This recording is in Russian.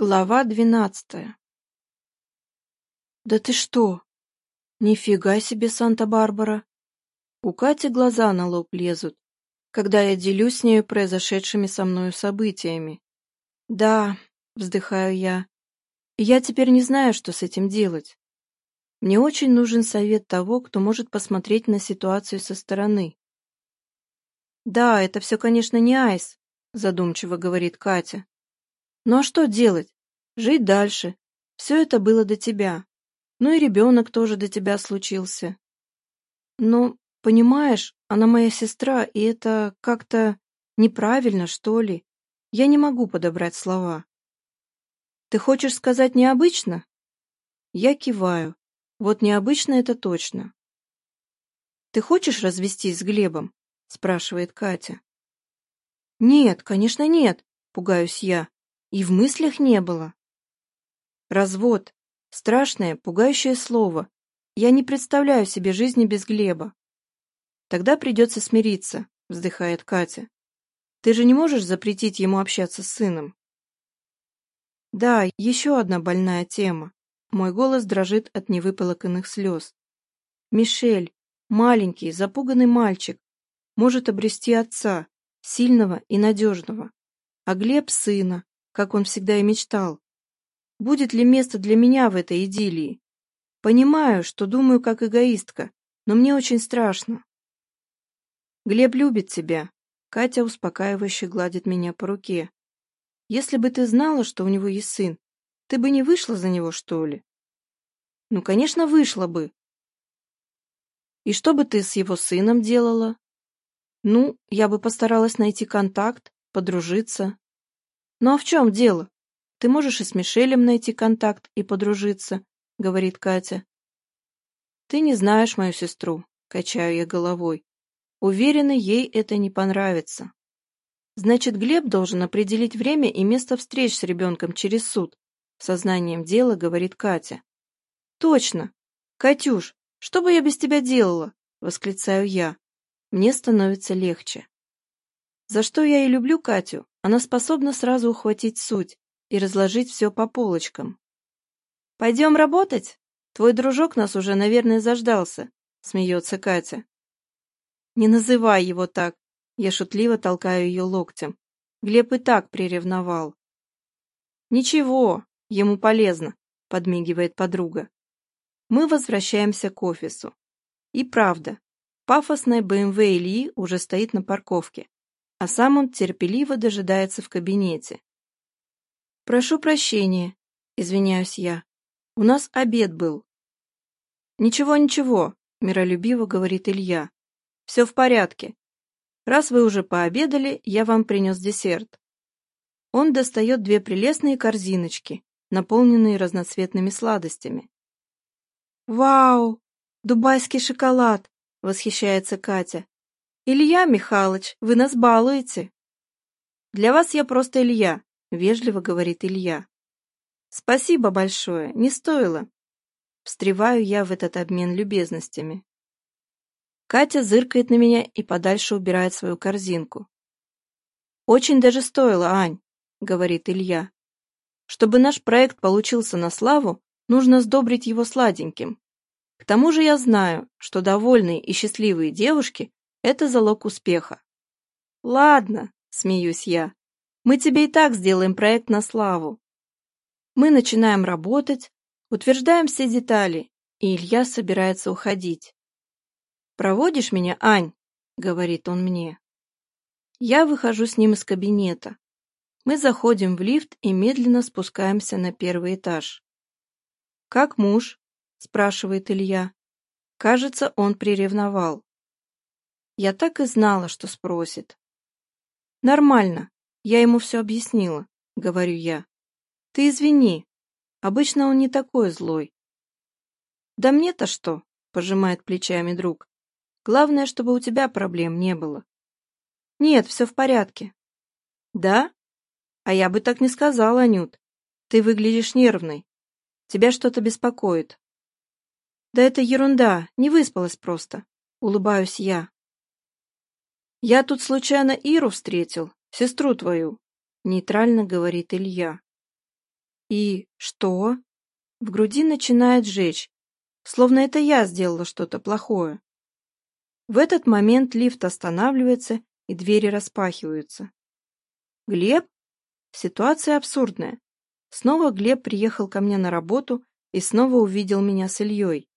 Глава двенадцатая. «Да ты что? Нифига себе, Санта-Барбара!» У Кати глаза на лоб лезут, когда я делюсь с нею произошедшими со мною событиями. «Да», — вздыхаю я, — «я теперь не знаю, что с этим делать. Мне очень нужен совет того, кто может посмотреть на ситуацию со стороны». «Да, это все, конечно, не айс», — задумчиво говорит Катя. Ну а что делать? Жить дальше. Все это было до тебя. Ну и ребенок тоже до тебя случился. Но, понимаешь, она моя сестра, и это как-то неправильно, что ли. Я не могу подобрать слова. Ты хочешь сказать необычно? Я киваю. Вот необычно это точно. Ты хочешь развестись с Глебом? Спрашивает Катя. Нет, конечно, нет, пугаюсь я и в мыслях не было. Развод. Страшное, пугающее слово. Я не представляю себе жизни без Глеба. Тогда придется смириться, вздыхает Катя. Ты же не можешь запретить ему общаться с сыном. Да, еще одна больная тема. Мой голос дрожит от невыполоканных слез. Мишель, маленький, запуганный мальчик, может обрести отца, сильного и надежного. А Глеб — сына, как он всегда и мечтал. Будет ли место для меня в этой идиллии? Понимаю, что думаю как эгоистка, но мне очень страшно. Глеб любит тебя. Катя успокаивающе гладит меня по руке. Если бы ты знала, что у него есть сын, ты бы не вышла за него, что ли? Ну, конечно, вышла бы. И что бы ты с его сыном делала? Ну, я бы постаралась найти контакт, подружиться, «Ну а в чем дело? Ты можешь и с Мишелем найти контакт и подружиться», — говорит Катя. «Ты не знаешь мою сестру», — качаю я головой. Уверена, ей это не понравится. Значит, Глеб должен определить время и место встреч с ребенком через суд, сознанием дела говорит Катя. Точно! Катюш, что бы я без тебя делала? Восклицаю я. Мне становится легче. За что я и люблю Катю. Она способна сразу ухватить суть и разложить все по полочкам. «Пойдем работать? Твой дружок нас уже, наверное, заждался», — смеется Катя. «Не называй его так», — я шутливо толкаю ее локтем. Глеб и так приревновал. «Ничего, ему полезно», — подмигивает подруга. Мы возвращаемся к офису. И правда, пафосная БМВ эм Ильи уже стоит на парковке а сам он терпеливо дожидается в кабинете. «Прошу прощения», — извиняюсь я, — «у нас обед был». «Ничего, ничего», — миролюбиво говорит Илья, — «все в порядке. Раз вы уже пообедали, я вам принес десерт». Он достает две прелестные корзиночки, наполненные разноцветными сладостями. «Вау! Дубайский шоколад!» — восхищается Катя. «Илья Михайлович, вы нас балуете!» «Для вас я просто Илья», — вежливо говорит Илья. «Спасибо большое, не стоило». Встреваю я в этот обмен любезностями. Катя зыркает на меня и подальше убирает свою корзинку. «Очень даже стоило, Ань», — говорит Илья. «Чтобы наш проект получился на славу, нужно сдобрить его сладеньким. К тому же я знаю, что довольные и счастливые девушки это залог успеха. Ладно, смеюсь я. Мы тебе и так сделаем проект на славу. Мы начинаем работать, утверждаем все детали, и Илья собирается уходить. «Проводишь меня, Ань?» — говорит он мне. Я выхожу с ним из кабинета. Мы заходим в лифт и медленно спускаемся на первый этаж. «Как муж?» — спрашивает Илья. Кажется, он приревновал. Я так и знала, что спросит. «Нормально. Я ему все объяснила», — говорю я. «Ты извини. Обычно он не такой злой». «Да мне-то что?» — пожимает плечами друг. «Главное, чтобы у тебя проблем не было». «Нет, все в порядке». «Да? А я бы так не сказала, Анют. Ты выглядишь нервной. Тебя что-то беспокоит». «Да это ерунда, не выспалась просто», — улыбаюсь я. «Я тут случайно Иру встретил, сестру твою», — нейтрально говорит Илья. «И что?» В груди начинает жечь, словно это я сделала что-то плохое. В этот момент лифт останавливается, и двери распахиваются. «Глеб?» Ситуация абсурдная. Снова Глеб приехал ко мне на работу и снова увидел меня с Ильей.